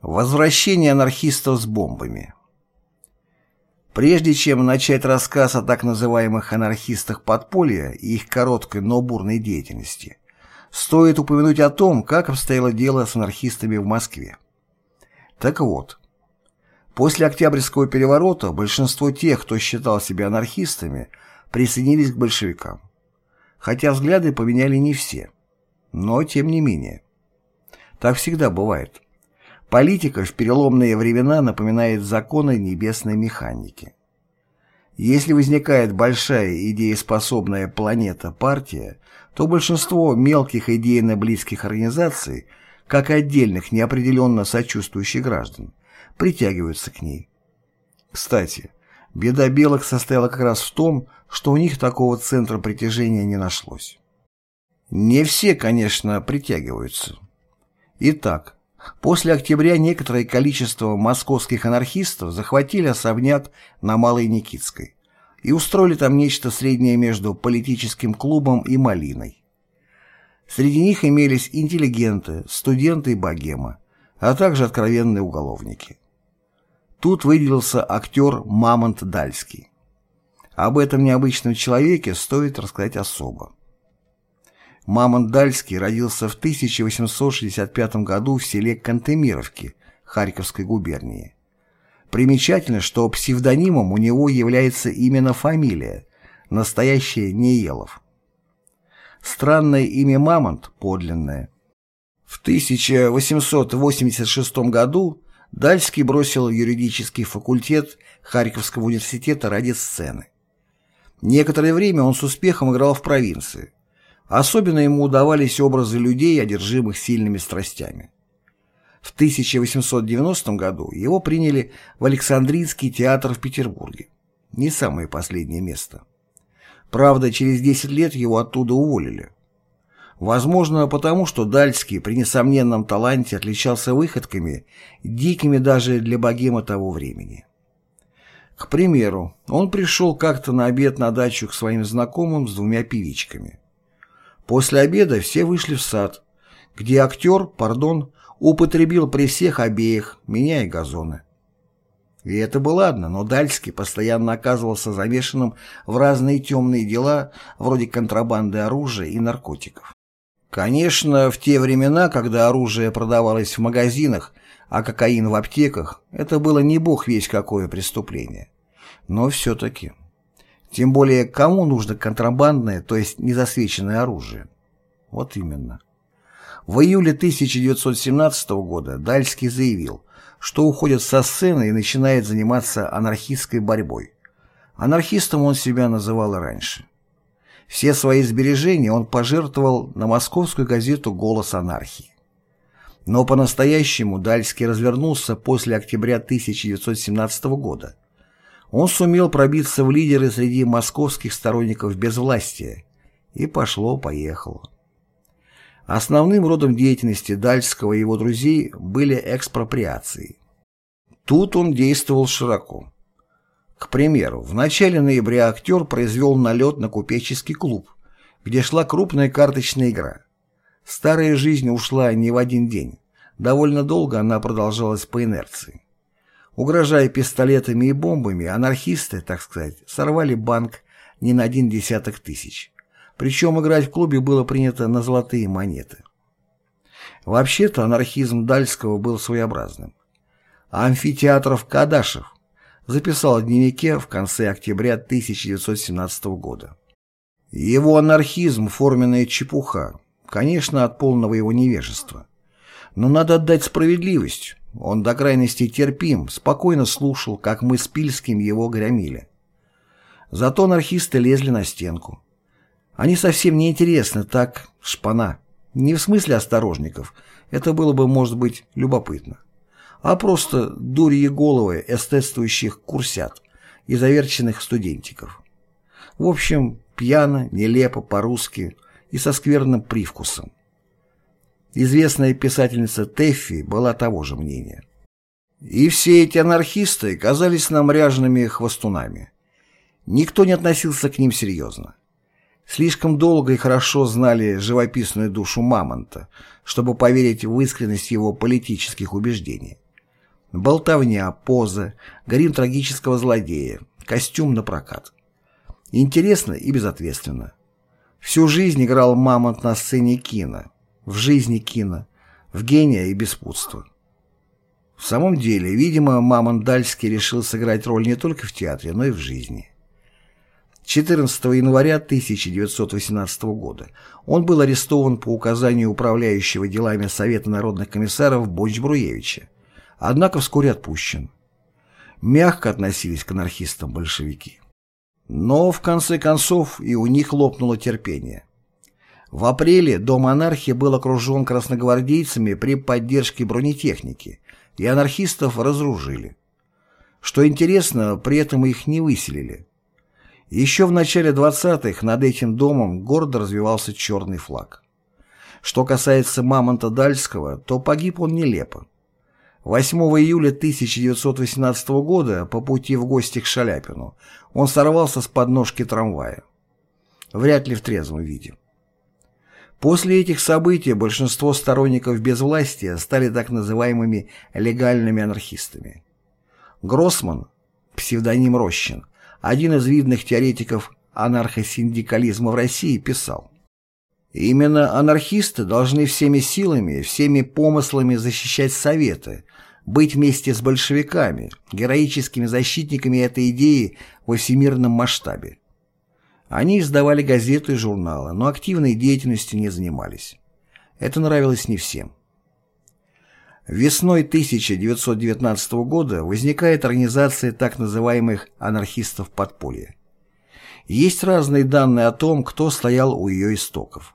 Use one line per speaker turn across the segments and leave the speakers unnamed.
Возвращение анархистов с бомбами Прежде чем начать рассказ о так называемых анархистах подполья и их короткой, но бурной деятельности, стоит упомянуть о том, как обстояло дело с анархистами в Москве. Так вот, после Октябрьского переворота большинство тех, кто считал себя анархистами, присоединились к большевикам. Хотя взгляды поменяли не все, но тем не менее. Так всегда бывает. Политика в переломные времена напоминает законы небесной механики. Если возникает большая идееспособная планета-партия, то большинство мелких идейно-близких организаций, как и отдельных неопределенно сочувствующих граждан, притягиваются к ней. Кстати, беда белых состояла как раз в том, что у них такого центра притяжения не нашлось. Не все, конечно, притягиваются. Итак, После октября некоторое количество московских анархистов захватили особняк на Малой Никитской и устроили там нечто среднее между политическим клубом и малиной. Среди них имелись интеллигенты, студенты и богема, а также откровенные уголовники. Тут выделился актер Мамонт Дальский. Об этом необычном человеке стоит рассказать особо. Мамонт Дальский родился в 1865 году в селе Кантемировки Харьковской губернии. Примечательно, что псевдонимом у него является именно фамилия, настоящая Неелов. Странное имя Мамонт, подлинное. В 1886 году Дальский бросил юридический факультет Харьковского университета ради сцены. Некоторое время он с успехом играл в провинции. Особенно ему удавались образы людей, одержимых сильными страстями. В 1890 году его приняли в Александрийский театр в Петербурге. Не самое последнее место. Правда, через 10 лет его оттуда уволили. Возможно, потому что Дальский при несомненном таланте отличался выходками, дикими даже для богема того времени. К примеру, он пришел как-то на обед на дачу к своим знакомым с двумя певичками. После обеда все вышли в сад, где актер, пардон, употребил при всех обеих, меняя газоны. И это было ладно, но Дальский постоянно оказывался замешанным в разные темные дела, вроде контрабанды оружия и наркотиков. Конечно, в те времена, когда оружие продавалось в магазинах, а кокаин в аптеках, это было не бог весь какое преступление. Но все-таки... Тем более, кому нужно контрабандное, то есть незасвеченное оружие? Вот именно. В июле 1917 года Дальский заявил, что уходит со сцены и начинает заниматься анархистской борьбой. Анархистом он себя называл раньше. Все свои сбережения он пожертвовал на московскую газету «Голос анархии». Но по-настоящему Дальский развернулся после октября 1917 года – он сумел пробиться в лидеры среди московских сторонников безвластия, и пошло-поехало. Основным родом деятельности Дальского и его друзей были экспроприации. Тут он действовал широко. К примеру, в начале ноября актер произвел налет на купеческий клуб, где шла крупная карточная игра. Старая жизнь ушла не в один день. Довольно долго она продолжалась по инерции. Угрожая пистолетами и бомбами, анархисты, так сказать, сорвали банк не на один десяток тысяч. Причем играть в клубе было принято на золотые монеты. Вообще-то анархизм Дальского был своеобразным. Амфитеатров Кадашев записал в дневнике в конце октября 1917 года. Его анархизм – форменная чепуха, конечно, от полного его невежества. Но надо отдать справедливость. Он до крайности терпим, спокойно слушал, как мы с Пильским его громили. Зато анархисты лезли на стенку. Они совсем не интересны, так, шпана. Не в смысле осторожников, это было бы, может быть, любопытно. А просто дурьи головы эстетствующих курсят и заверченных студентиков. В общем, пьяно, нелепо, по-русски и со скверным привкусом. Известная писательница Теффи была того же мнения. И все эти анархисты казались нам ряжеными хвостунами. Никто не относился к ним серьезно. Слишком долго и хорошо знали живописную душу Мамонта, чтобы поверить в искренность его политических убеждений. Болтовня, поза, грим трагического злодея, костюм на прокат. Интересно и безответственно. Всю жизнь играл Мамонт на сцене кино, в жизни кино, в гения и беспутство. В самом деле, видимо, Мамонт Дальский решил сыграть роль не только в театре, но и в жизни. 14 января 1918 года он был арестован по указанию управляющего делами Совета народных комиссаров Бонч-Бруевича, однако вскоре отпущен. Мягко относились к анархистам большевики. Но, в конце концов, и у них лопнуло терпение. В апреле дом анархии был окружен красногвардейцами при поддержке бронетехники, и анархистов разоружили. Что интересно, при этом их не выселили. Еще в начале 20-х над этим домом гордо развивался черный флаг. Что касается Мамонта Дальского, то погиб он нелепо. 8 июля 1918 года по пути в гости к Шаляпину он сорвался с подножки трамвая. Вряд ли в трезвом виде. После этих событий большинство сторонников безвластия стали так называемыми легальными анархистами. Гроссман, псевдоним Рощин, один из видных теоретиков анархосиндикализма в России, писал «Именно анархисты должны всеми силами, всеми помыслами защищать Советы, быть вместе с большевиками, героическими защитниками этой идеи во всемирном масштабе. Они издавали газеты и журналы, но активной деятельностью не занимались. Это нравилось не всем. Весной 1919 года возникает организация так называемых анархистов подполья. Есть разные данные о том, кто стоял у ее истоков.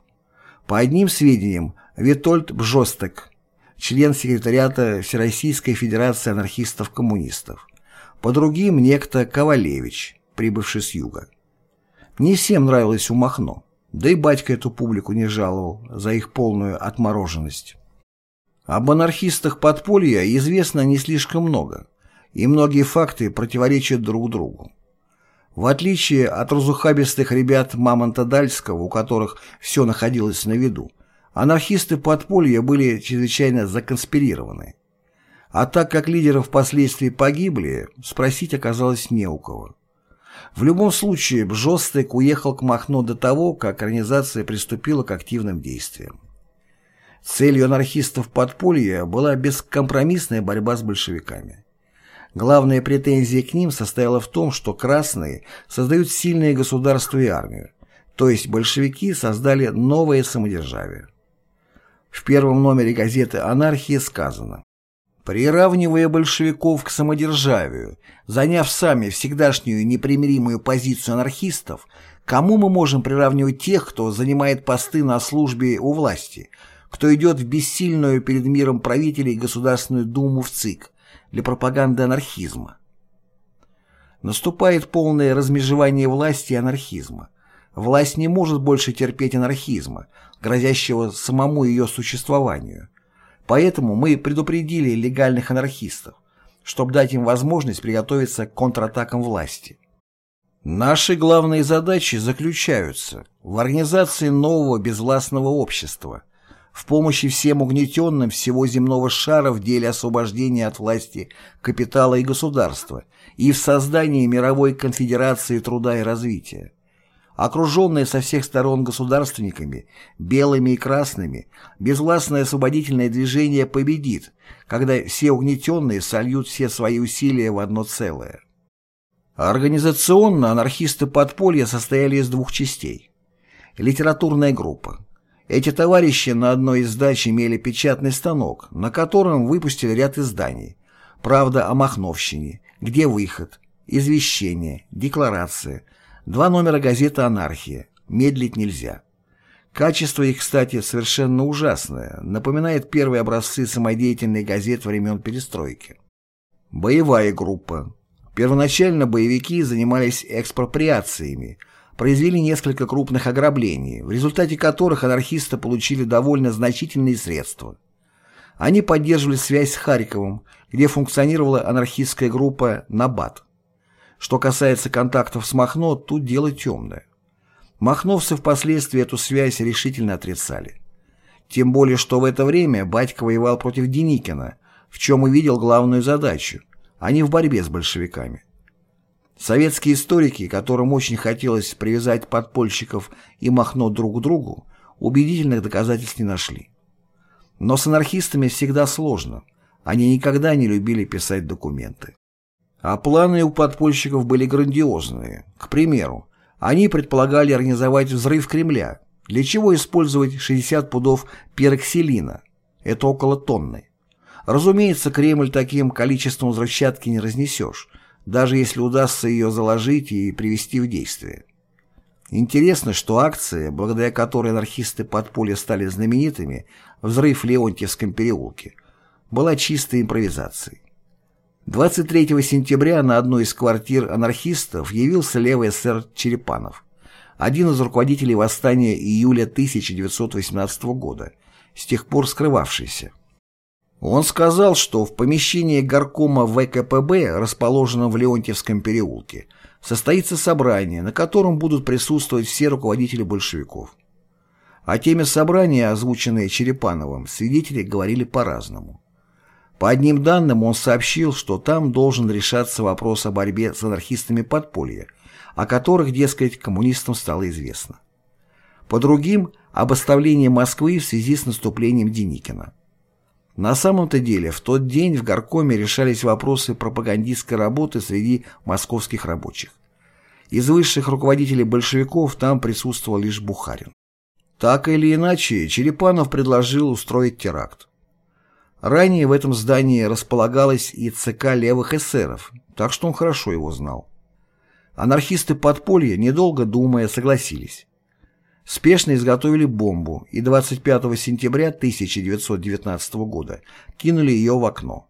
По одним сведениям, Витольд Бжостек, член секретариата Всероссийской Федерации анархистов-коммунистов. По другим, некто Ковалевич, прибывший с юга. Не всем нравилось у Махно, да и батька эту публику не жаловал за их полную отмороженность. Об анархистах подполья известно не слишком много, и многие факты противоречат друг другу. В отличие от разухабистых ребят Мамонта Дальского, у которых все находилось на виду, анархисты подполья были чрезвычайно законспирированы. А так как лидеры впоследствии погибли, спросить оказалось не у кого. В любом случае, Бжостек уехал к Махно до того, как организация приступила к активным действиям. Целью анархистов подполья была бескомпромиссная борьба с большевиками. Главная претензия к ним состояла в том, что красные создают сильное государство и армию, то есть большевики создали новое самодержавие. В первом номере газеты «Анархия» сказано Приравнивая большевиков к самодержавию, заняв сами всегдашнюю непримиримую позицию анархистов, кому мы можем приравнивать тех, кто занимает посты на службе у власти, кто идет в бессильную перед миром правителей Государственную Думу в ЦИК для пропаганды анархизма? Наступает полное размежевание власти и анархизма. Власть не может больше терпеть анархизма, грозящего самому ее существованию. Поэтому мы предупредили легальных анархистов, чтобы дать им возможность приготовиться к контратакам власти. Наши главные задачи заключаются в организации нового безвластного общества, в помощи всем угнетенным всего земного шара в деле освобождения от власти капитала и государства и в создании мировой конфедерации труда и развития. Окруженное со всех сторон государственниками, белыми и красными, безвластное освободительное движение победит, когда все угнетенные сольют все свои усилия в одно целое. Организационно анархисты подполья состояли из двух частей. Литературная группа. Эти товарищи на одной из дач имели печатный станок, на котором выпустили ряд изданий. «Правда о Махновщине», «Где выход», «Извещение», «Декларация», Два номера газеты «Анархия». Медлить нельзя. Качество их, кстати, совершенно ужасное, напоминает первые образцы самодеятельной газет времен перестройки. Боевая группа. Первоначально боевики занимались экспроприациями, произвели несколько крупных ограблений, в результате которых анархисты получили довольно значительные средства. Они поддерживали связь с Харьковом, где функционировала анархистская группа «Набат». Что касается контактов с Махно, тут дело темное. Махновцы впоследствии эту связь решительно отрицали. Тем более, что в это время батька воевал против Деникина, в чем и видел главную задачу, а не в борьбе с большевиками. Советские историки, которым очень хотелось привязать подпольщиков и Махно друг к другу, убедительных доказательств не нашли. Но с анархистами всегда сложно. Они никогда не любили писать документы. А планы у подпольщиков были грандиозные. К примеру, они предполагали организовать взрыв Кремля, для чего использовать 60 пудов пероксилина, это около тонны. Разумеется, Кремль таким количеством взрывчатки не разнесешь, даже если удастся ее заложить и привести в действие. Интересно, что акция, благодаря которой анархисты подполья стали знаменитыми, взрыв в Леонтьевском переулке, была чистой импровизацией. 23 сентября на одной из квартир анархистов явился левый эсер Черепанов, один из руководителей восстания июля 1918 года, с тех пор скрывавшийся. Он сказал, что в помещении горкома ВКПБ, расположенном в Леонтьевском переулке, состоится собрание, на котором будут присутствовать все руководители большевиков. О теме собрания, озвученной Черепановым, свидетели говорили по-разному. По одним данным он сообщил, что там должен решаться вопрос о борьбе с анархистами подполья, о которых, дескать, коммунистам стало известно. По другим – об оставлении Москвы в связи с наступлением Деникина. На самом-то деле, в тот день в горкоме решались вопросы пропагандистской работы среди московских рабочих. Из высших руководителей большевиков там присутствовал лишь Бухарин. Так или иначе, Черепанов предложил устроить теракт. Ранее в этом здании располагалась и ЦК левых эсеров, так что он хорошо его знал. Анархисты подполья, недолго думая, согласились спешно изготовили бомбу и 25 сентября 1919 года кинули ее в окно.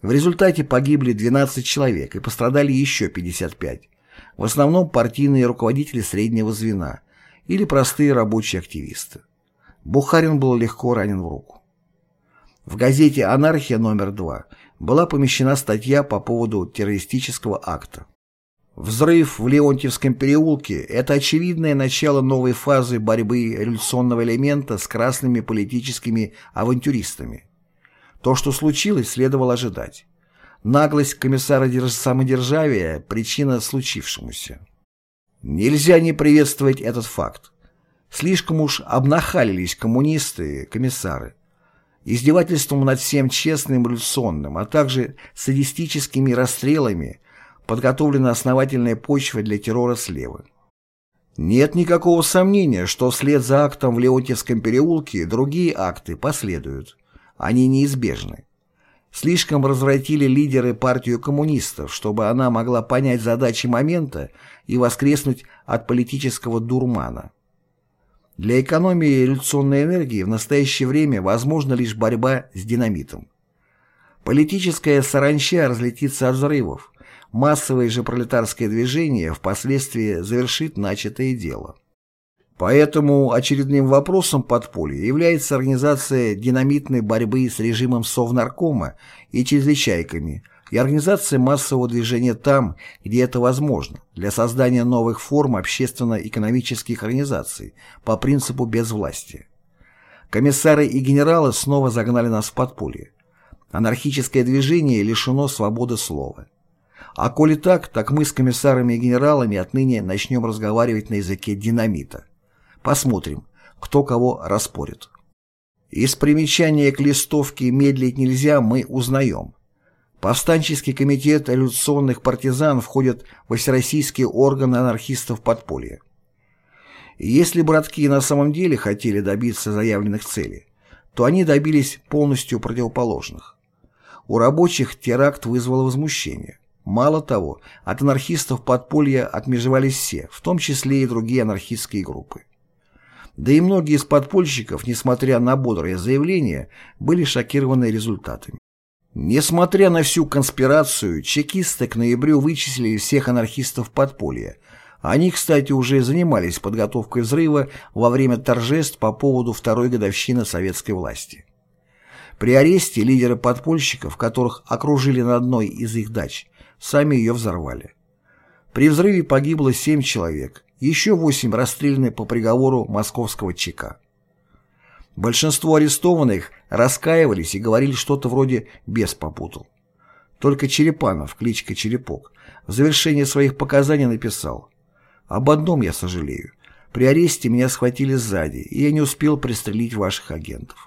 В результате погибли 12 человек и пострадали еще 55, в основном партийные руководители среднего звена или простые рабочие активисты. Бухарин был легко ранен в руку. В газете «Анархия» номер 2 была помещена статья по поводу террористического акта. Взрыв в Леонтьевском переулке – это очевидное начало новой фазы борьбы революционного элемента с красными политическими авантюристами. То, что случилось, следовало ожидать. Наглость комиссара самодержавия – причина случившемуся. Нельзя не приветствовать этот факт. Слишком уж обнахалились коммунисты, комиссары. Издевательством над всем честным революционным, а также садистическими расстрелами – подготовлена основательная почва для террора слева. Нет никакого сомнения, что вслед за актом в Леонтьевском переулке другие акты последуют. Они неизбежны. Слишком развратили лидеры партию коммунистов, чтобы она могла понять задачи момента и воскреснуть от политического дурмана. Для экономии революционной энергии в настоящее время возможна лишь борьба с динамитом. Политическая саранча разлетится от взрывов, массовое же пролетарское движение впоследствии завершит начатое дело. Поэтому очередным вопросом подполья является организация динамитной борьбы с режимом Совнаркома и чрезвычайками и организация массового движения там, где это возможно, для создания новых форм общественно-экономических организаций по принципу безвластия. Комиссары и генералы снова загнали нас в подполье. Анархическое движение лишено свободы слова. А коли так, так мы с комиссарами и генералами отныне начнем разговаривать на языке динамита. Посмотрим, кто кого распорит. Из примечания к листовке «Медлить нельзя» мы узнаем. Повстанческий комитет революционных партизан входит во всероссийские органы анархистов подполья. Если братки на самом деле хотели добиться заявленных целей, то они добились полностью противоположных. У рабочих теракт вызвал возмущение. Мало того, от анархистов подполья отмежевались все, в том числе и другие анархистские группы. Да и многие из подпольщиков, несмотря на бодрые заявления, были шокированы результатами. Несмотря на всю конспирацию, чекисты к ноябрю вычислили всех анархистов подполья. Они, кстати, уже занимались подготовкой взрыва во время торжеств по поводу второй годовщины советской власти. При аресте лидеры подпольщиков, которых окружили на одной из их дач, сами ее взорвали. При взрыве погибло семь человек, еще восемь расстреляны по приговору московского ЧК. Большинство арестованных раскаивались и говорили что-то вроде «бес попутал». Только Черепанов, кличка Черепок, в завершении своих показаний написал «Об одном я сожалею. При аресте меня схватили сзади, и я не успел пристрелить ваших агентов».